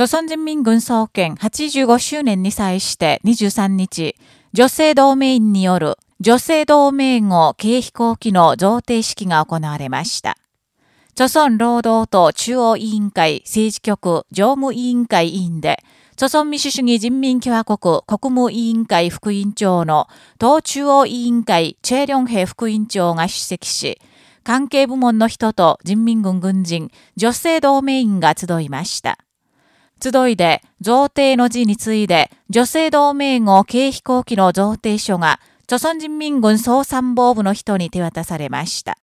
朝鮮人民軍創建85周年に際して23日、女性同盟員による女性同盟号軽飛行機の贈呈式が行われました。朝鮮労働党中央委員会政治局常務委員会委員で、朝鮮民主主義人民共和国国務委員会副委員長の党中央委員会チェ・リョンヘ副委員長が出席し、関係部門の人と人民軍軍人、女性同盟員が集いました。集いで、贈呈の字に次いで、女性同盟号軽飛行機の贈呈書が、朝鮮人民軍総参謀部の人に手渡されました。